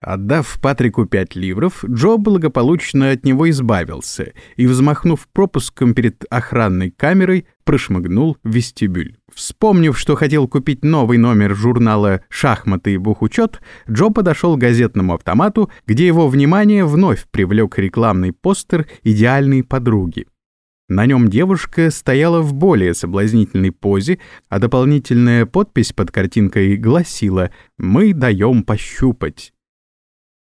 Отдав Патрику пять ливров, Джо благополучно от него избавился и, взмахнув пропуском перед охранной камерой, прошмыгнул в вестибюль. Вспомнив, что хотел купить новый номер журнала «Шахматы и бухучет», Джо подошел к газетному автомату, где его внимание вновь привлек рекламный постер идеальной подруги. На нем девушка стояла в более соблазнительной позе, а дополнительная подпись под картинкой гласила «Мы даем пощупать».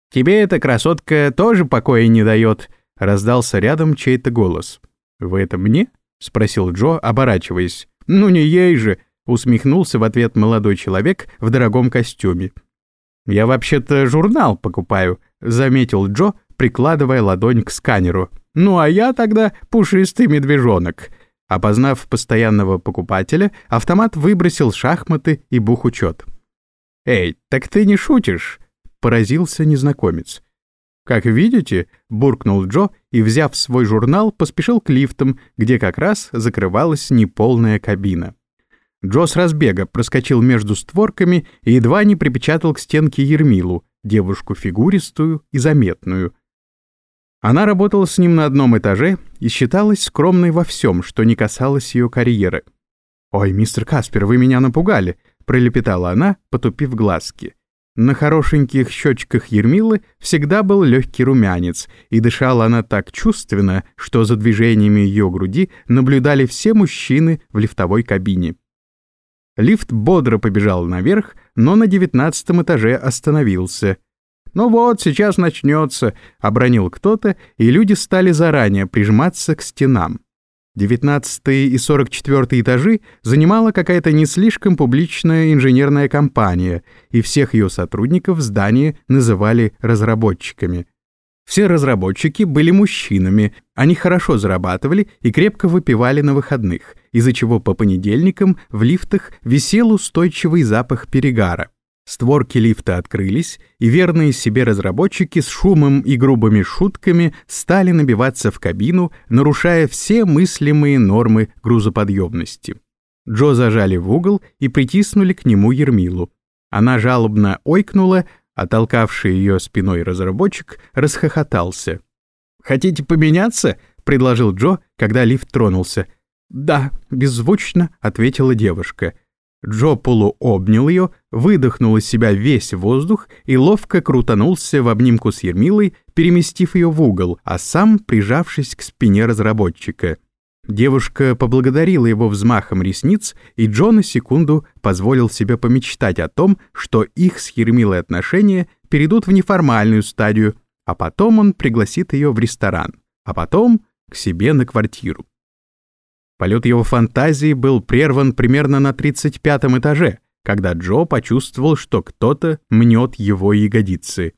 «Тебе эта красотка тоже покоя не дает», — раздался рядом чей-то голос. «Вы это мне?» — спросил Джо, оборачиваясь. «Ну не ей же!» — усмехнулся в ответ молодой человек в дорогом костюме. «Я вообще-то журнал покупаю», — заметил Джо, прикладывая ладонь к сканеру. «Ну а я тогда пушистый медвежонок». Опознав постоянного покупателя, автомат выбросил шахматы и бухучет. «Эй, так ты не шутишь?» Поразился незнакомец. «Как видите», — буркнул Джо и, взяв свой журнал, поспешил к лифтам, где как раз закрывалась неполная кабина. Джо с разбега проскочил между створками и едва не припечатал к стенке Ермилу, девушку фигуристую и заметную. Она работала с ним на одном этаже и считалась скромной во всем, что не касалось ее карьеры. «Ой, мистер Каспер, вы меня напугали», — пролепетала она, потупив глазки. На хорошеньких щечках Ермилы всегда был легкий румянец, и дышала она так чувственно, что за движениями ее груди наблюдали все мужчины в лифтовой кабине. Лифт бодро побежал наверх, но на девятнадцатом этаже остановился. «Ну вот, сейчас начнется», — обронил кто-то, и люди стали заранее прижиматься к стенам. 19 и 44 этажи занимала какая-то не слишком публичная инженерная компания, и всех ее сотрудников в здании называли разработчиками. Все разработчики были мужчинами, они хорошо зарабатывали и крепко выпивали на выходных, из-за чего по понедельникам в лифтах висел устойчивый запах перегара. Створки лифта открылись, и верные себе разработчики с шумом и грубыми шутками стали набиваться в кабину, нарушая все мыслимые нормы грузоподъемности. Джо зажали в угол и притиснули к нему Ермилу. Она жалобно ойкнула, а толкавший ее спиной разработчик расхохотался. «Хотите поменяться?» — предложил Джо, когда лифт тронулся. «Да», — беззвучно ответила девушка — Джо Полу обнял ее, выдохнул из себя весь воздух и ловко крутанулся в обнимку с Ермилой, переместив ее в угол, а сам прижавшись к спине разработчика. Девушка поблагодарила его взмахом ресниц, и Джо на секунду позволил себе помечтать о том, что их с Ермилой отношения перейдут в неформальную стадию, а потом он пригласит ее в ресторан, а потом к себе на квартиру. Полет его фантазии был прерван примерно на 35-м этаже, когда Джо почувствовал, что кто-то мнет его ягодицы.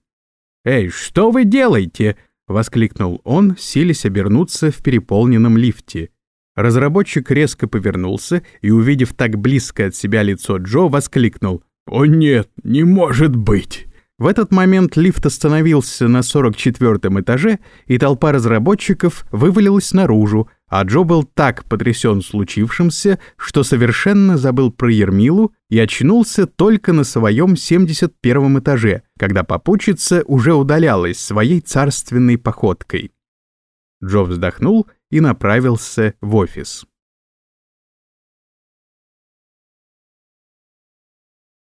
«Эй, что вы делаете?» — воскликнул он, силясь обернуться в переполненном лифте. Разработчик резко повернулся и, увидев так близко от себя лицо Джо, воскликнул. «О нет, не может быть!» В этот момент лифт остановился на 44 этаже, и толпа разработчиков вывалилась наружу, а Джо был так потрясен случившимся, что совершенно забыл про Ермилу и очнулся только на своем 71 этаже, когда попутчица уже удалялась своей царственной походкой. Джо вздохнул и направился в офис.